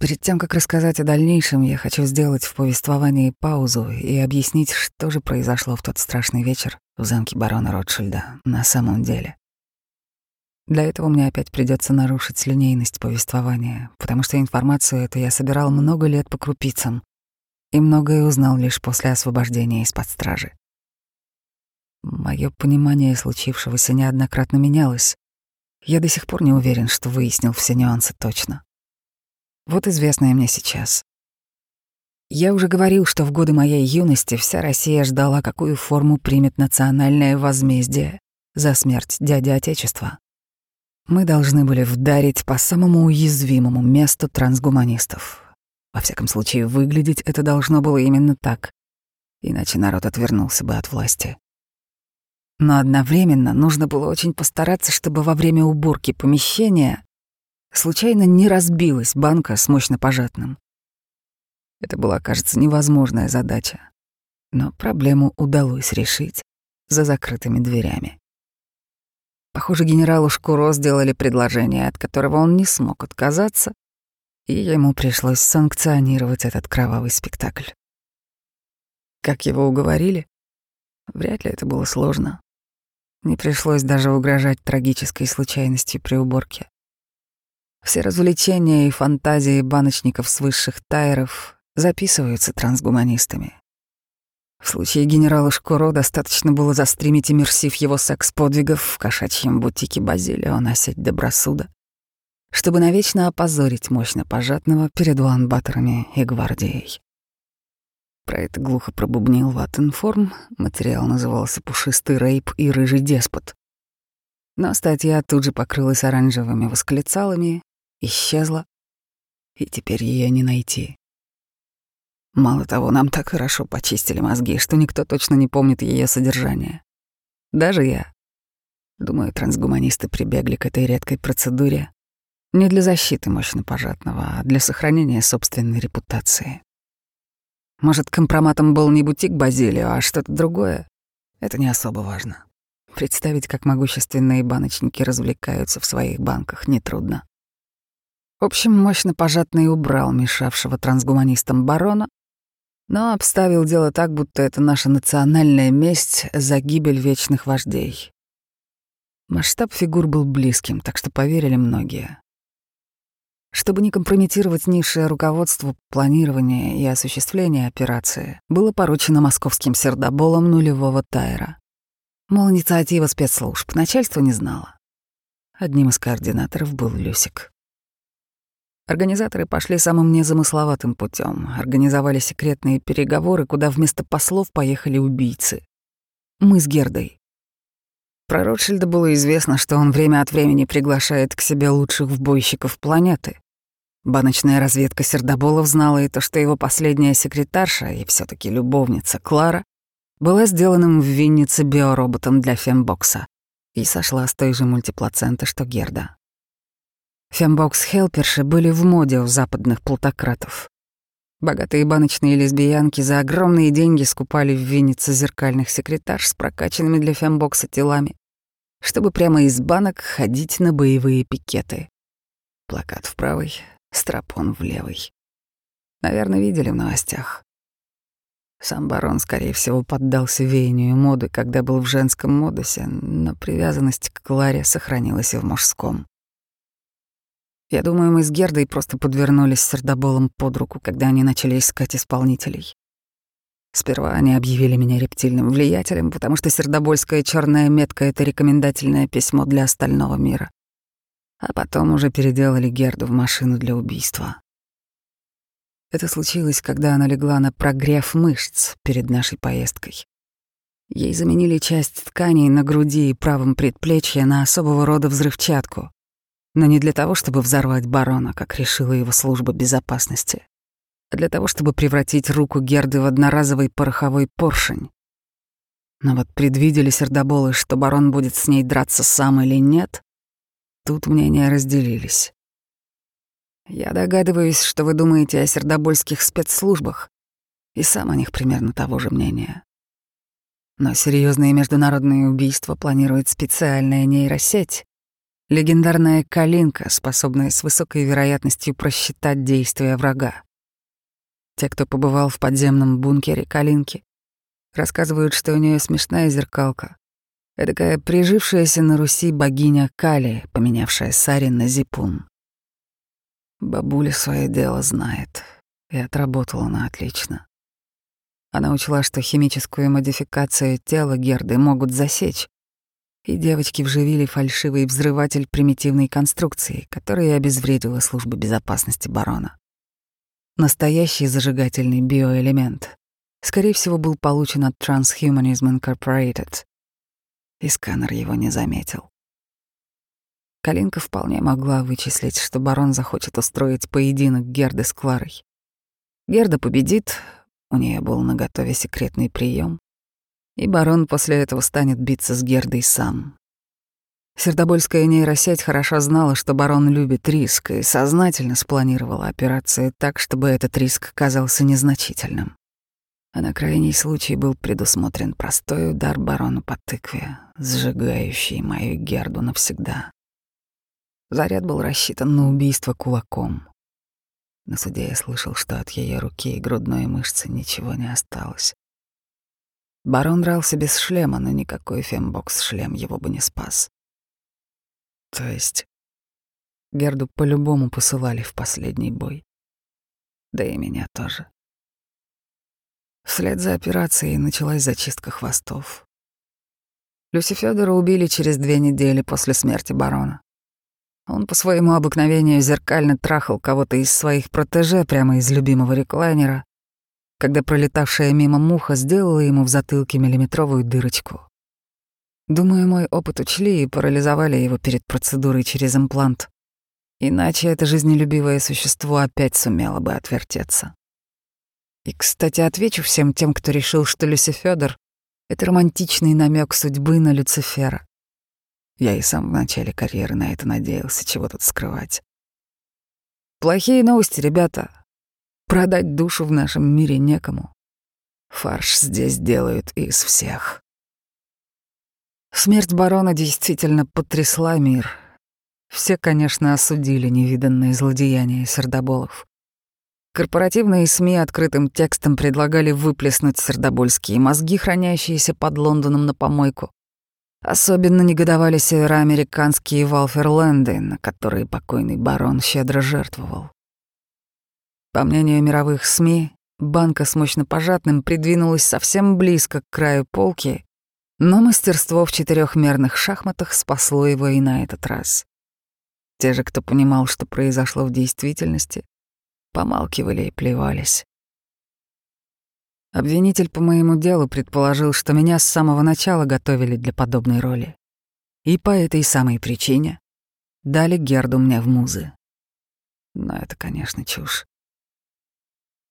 Перед тем, как рассказать о дальнейшем, я хочу сделать в повествовании паузу и объяснить, что же произошло в тот страшный вечер в замке барона Ротшильда на самом деле. Для этого мне опять придется нарушить линейность повествования, потому что информацию эту я собирал много лет по крупицам и многое узнал лишь после освобождения из-под стражи. Мое понимание случившегося неоднократно менялось. Я до сих пор не уверен, что выяснил все нюансы точно. Вот известное мне сейчас. Я уже говорил, что в годы моей юности вся Россия ждала, какую форму примет национальное возмездие за смерть дяди Отечества. Мы должны были вдарить по самому уязвимому месту трансгуманистов. Во всяком случае, выглядеть это должно было именно так, иначе народ отвернулся бы от власти. Но одновременно нужно было очень постараться, чтобы во время уборки помещения случайно не разбилась банка с мощно пожатным. Это была, кажется, невозможная задача, но проблему удалось решить за закрытыми дверями. Похоже, генералу Шкуро сделали предложение, от которого он не смог отказаться, и ему пришлось санкционировать этот кровавый спектакль. Как его уговорили? Вряд ли это было сложно. Не пришлось даже угрожать трагической случайностью при уборке. Все развлечения и фантазии баночников с высших тайров записываются трансгуманистами. В случае генерала Шкуро достаточно было застримить иммерсив его секс-подвигов в кошачьем бутике Базилио на сеть Добросуда, чтобы навечно опозорить мощно пожатного перед уанбаторами и гвардией. Про это глухо пробубнил Ваттенформ, материал назывался «Пушистый рейп и рыжий деспот». Но статья тут же покрылась оранжевыми восклицалами исчезла, и теперь ее не найти. Мало того, нам так хорошо почистили мозги, что никто точно не помнит ее содержание. Даже я. Думаю, трансгуманисты прибегли к этой редкой процедуре не для защиты мощно пожатного, а для сохранения собственной репутации. Может, компроматом был не бутик Базилио, а что-то другое? Это не особо важно. Представить, как могущественные баночники развлекаются в своих банках, нетрудно. В общем, мощно пожатный убрал мешавшего трансгуманистам барона, но обставил дело так, будто это наша национальная месть за гибель вечных вождей. Масштаб фигур был близким, так что поверили многие. Чтобы не компрометировать низшее руководство планирования и осуществления операции, было поручено московским сердоболом нулевого тайра. Мол, инициатива спецслужб, начальство не знало. Одним из координаторов был Люсик. Организаторы пошли самым незамысловатым путем, организовали секретные переговоры, куда вместо послов поехали убийцы. Мы с Гердой. Про Ротшильда было известно, что он время от времени приглашает к себе лучших вбойщиков планеты. Баночная разведка Сердоболов знала и то, что его последняя секретарша и все таки любовница Клара была сделанным в Виннице биороботом для фембокса и сошла с той же мультиплаценты, что Герда. Фембокс-хелперши были в моде у западных плутократов. Богатые баночные лесбиянки за огромные деньги скупали в Виннице зеркальных секретарш с прокачанными для фембокса телами, чтобы прямо из банок ходить на боевые пикеты. Плакат в правой, страпон в левой. Наверное, видели в новостях. Сам барон, скорее всего, поддался веянию моды, когда был в женском модусе, но привязанность к Кларе сохранилась и в мужском. Я думаю, мы с Гердой просто подвернулись Сердоболом под руку, когда они начали искать исполнителей. Сперва они объявили меня рептильным влиятелем, потому что сердобольская черная метка — это рекомендательное письмо для остального мира. А потом уже переделали Герду в машину для убийства. Это случилось, когда она легла на прогрев мышц перед нашей поездкой. Ей заменили часть тканей на груди и правом предплечье на особого рода взрывчатку но не для того, чтобы взорвать барона, как решила его служба безопасности, а для того, чтобы превратить руку Герды в одноразовый пороховой поршень. Но вот предвидели сердоболы, что барон будет с ней драться сам или нет, тут мнения разделились. Я догадываюсь, что вы думаете о сердобольских спецслужбах, и сам о них примерно того же мнения. Но серьезные международные убийства планирует специальная нейросеть, Легендарная калинка, способная с высокой вероятностью просчитать действия врага. Те, кто побывал в подземном бункере калинки, рассказывают, что у нее смешная зеркалка. Эдакая прижившаяся на Руси богиня Кали, поменявшая Сари на Зипун. Бабуля свое дело знает, и отработала она отлично. Она учла, что химическую модификацию тела Герды могут засечь, и девочки вживили фальшивый взрыватель примитивной конструкции, которая обезвредила службу безопасности барона. Настоящий зажигательный биоэлемент, скорее всего, был получен от Transhumanism Incorporated, и сканер его не заметил. Калинка вполне могла вычислить, что барон захочет устроить поединок Герды с Кларой. Герда победит, у нее был наготове секретный прием, и барон после этого станет биться с Гердой сам. Сердобольская нейросеть хорошо знала, что барон любит риск, и сознательно спланировала операцию так, чтобы этот риск казался незначительным. А на крайний случай был предусмотрен простой удар барону по тыкве, сжигающий мою Герду навсегда. Заряд был рассчитан на убийство кулаком. На суде я слышал, что от ее руки и грудной мышцы ничего не осталось. Барон дрался без шлема, но никакой фембокс-шлем его бы не спас. То есть Герду по-любому посылали в последний бой. Да и меня тоже. Вслед за операцией началась зачистка хвостов. Люси Федора убили через две недели после смерти барона. Он по своему обыкновению зеркально трахал кого-то из своих протеже прямо из любимого реклайнера, когда пролетавшая мимо муха сделала ему в затылке миллиметровую дырочку. Думаю, мой опыт учли и парализовали его перед процедурой через имплант. Иначе это жизнелюбивое существо опять сумело бы отвертеться. И, кстати, отвечу всем тем, кто решил, что Люси Федор — это романтичный намек судьбы на Люцифера. Я и сам в начале карьеры на это надеялся, чего тут скрывать. Плохие новости, ребята. Продать душу в нашем мире некому. Фарш здесь делают из всех. Смерть барона действительно потрясла мир. Все, конечно, осудили невиданные злодеяния сердоболов. Корпоративные СМИ открытым текстом предлагали выплеснуть сердобольские мозги, хранящиеся под Лондоном на помойку. Особенно негодовали североамериканские Валферленды, на которые покойный барон щедро жертвовал. По мнению мировых СМИ, банка с мощно пожатным придвинулась совсем близко к краю полки, но мастерство в четырехмерных шахматах спасло его и на этот раз. Те же, кто понимал, что произошло в действительности, помалкивали и плевались. Обвинитель по моему делу предположил, что меня с самого начала готовили для подобной роли. И по этой самой причине дали Герду мне в музы. Но это, конечно, чушь.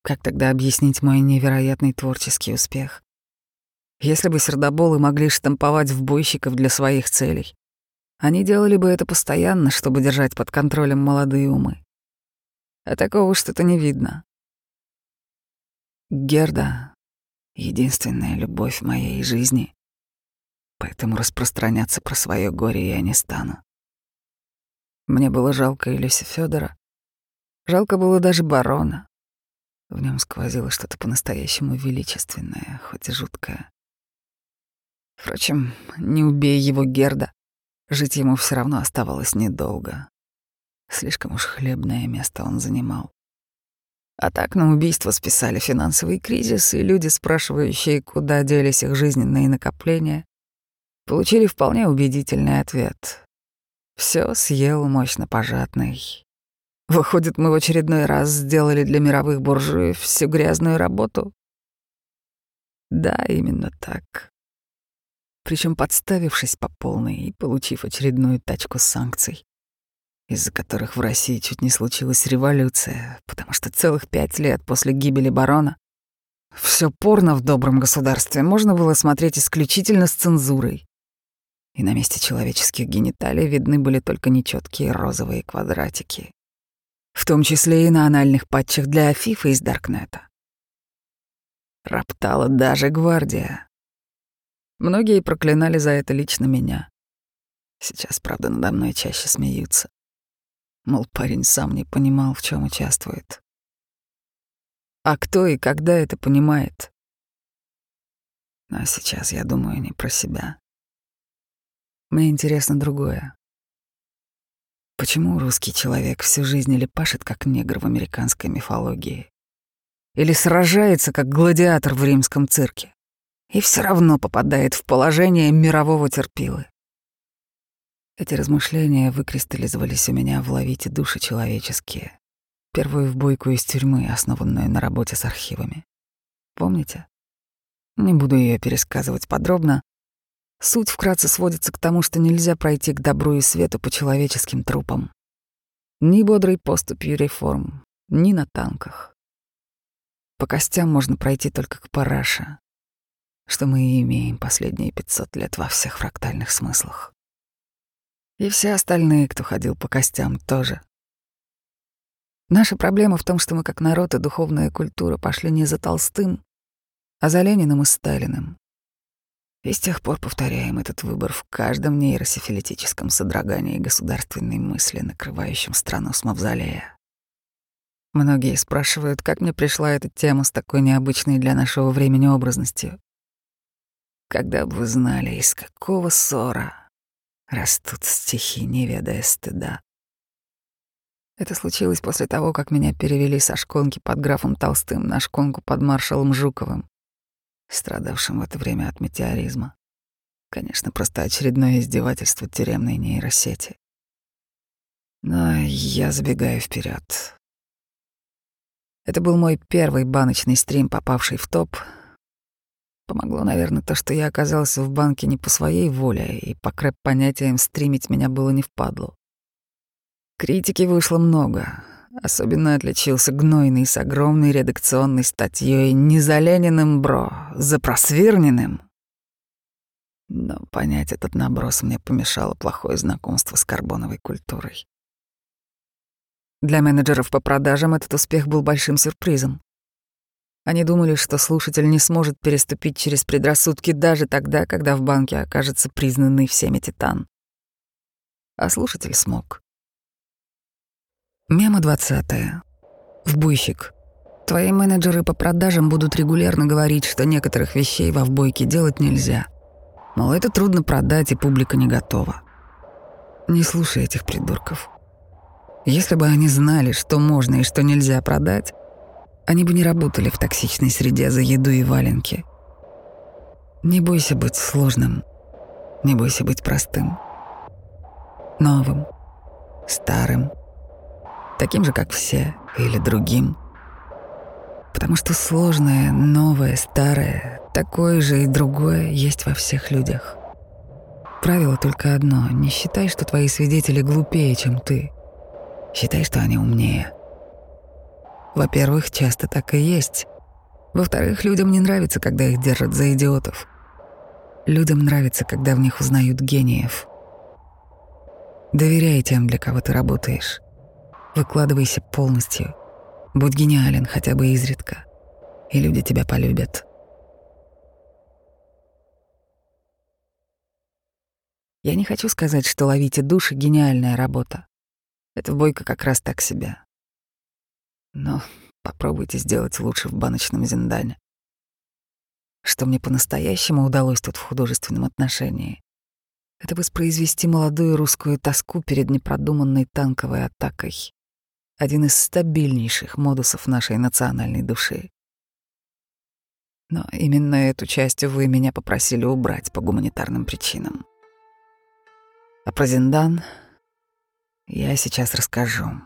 Как тогда объяснить мой невероятный творческий успех? Если бы сердоболы могли штамповать в бойщиков для своих целей, они делали бы это постоянно, чтобы держать под контролем молодые умы. А такого что-то не видно. Герда — единственная любовь моей жизни, поэтому распространяться про свое горе я не стану. Мне было жалко Илюся Федора, жалко было даже барона, в нем сквозило что-то по-настоящему величественное, хоть и жуткое. Впрочем, не убей его Герда, жить ему все равно оставалось недолго. Слишком уж хлебное место он занимал. А так на убийство списали финансовый кризис, и люди, спрашивающие, куда делись их жизненные накопления, получили вполне убедительный ответ. Все съел мощно пожатный. Выходит, мы в очередной раз сделали для мировых буржуев всю грязную работу? Да, именно так. Причем подставившись по полной и получив очередную тачку санкций, из-за которых в России чуть не случилась революция, потому что целых пять лет после гибели барона все порно в добром государстве можно было смотреть исключительно с цензурой. И на месте человеческих гениталий видны были только нечеткие розовые квадратики в том числе и на анальных патчах для Афифа из Даркнета. Роптала даже гвардия. Многие проклинали за это лично меня. Сейчас, правда, надо мной чаще смеются. Мол, парень сам не понимал, в чем участвует. А кто и когда это понимает? А сейчас я думаю не про себя. Мне интересно другое. Почему русский человек всю жизнь или пашет, как негр в американской мифологии, или сражается, как гладиатор в римском цирке, и все равно попадает в положение мирового терпилы? Эти размышления выкристаллизовались у меня в «Ловите души человеческие», первую в бойку из тюрьмы, основанную на работе с архивами. Помните? Не буду ее пересказывать подробно. Суть вкратце сводится к тому, что нельзя пройти к добру и свету по человеческим трупам. Ни бодрой поступью реформ, ни на танках. По костям можно пройти только к параше, что мы и имеем последние 500 лет во всех фрактальных смыслах. И все остальные, кто ходил по костям, тоже. Наша проблема в том, что мы как народ и духовная культура пошли не за Толстым, а за Лениным и Сталиным. И с тех пор повторяем этот выбор в каждом нейросифилитическом содрогании государственной мысли, накрывающем страну с мавзолея. Многие спрашивают, как мне пришла эта тема с такой необычной для нашего времени образностью. Когда бы вы знали, из какого ссора растут стихи, не ведая стыда. Это случилось после того, как меня перевели со шконки под графом Толстым на шконку под маршалом Жуковым, страдавшим в это время от метеоризма. Конечно, просто очередное издевательство тюремной нейросети. Но я забегаю вперед. Это был мой первый баночный стрим, попавший в топ, Помогло, наверное, то, что я оказался в банке не по своей воле, и по крэп-понятиям стримить меня было не впадло. Критики вышло много. Особенно отличился гнойный с огромной редакционной статьей «Не за Лениным, бро, за просвирненным». Но понять этот наброс мне помешало плохое знакомство с карбоновой культурой. Для менеджеров по продажам этот успех был большим сюрпризом. Они думали, что слушатель не сможет переступить через предрассудки даже тогда, когда в банке окажется признанный всеми титан. А слушатель смог. Мема 20. В буйщик. Твои менеджеры по продажам будут регулярно говорить, что некоторых вещей во вбойке делать нельзя. Мол, это трудно продать, и публика не готова. Не слушай этих придурков. Если бы они знали, что можно и что нельзя продать, они бы не работали в токсичной среде за еду и валенки. Не бойся быть сложным, не бойся быть простым, новым, старым, таким же, как все, или другим. Потому что сложное, новое, старое, такое же и другое есть во всех людях. Правило только одно — не считай, что твои свидетели глупее, чем ты. Считай, что они умнее — во-первых, часто так и есть. Во-вторых, людям не нравится, когда их держат за идиотов. Людям нравится, когда в них узнают гениев. Доверяй тем, для кого ты работаешь. Выкладывайся полностью. Будь гениален хотя бы изредка, и люди тебя полюбят. Я не хочу сказать, что ловите души — гениальная работа. Это бойко как раз так себя. Но попробуйте сделать лучше в баночном Зиндане. Что мне по-настоящему удалось тут в художественном отношении, это воспроизвести молодую русскую тоску перед непродуманной танковой атакой. Один из стабильнейших модусов нашей национальной души. Но именно эту часть вы меня попросили убрать по гуманитарным причинам. А про Зиндан я сейчас расскажу.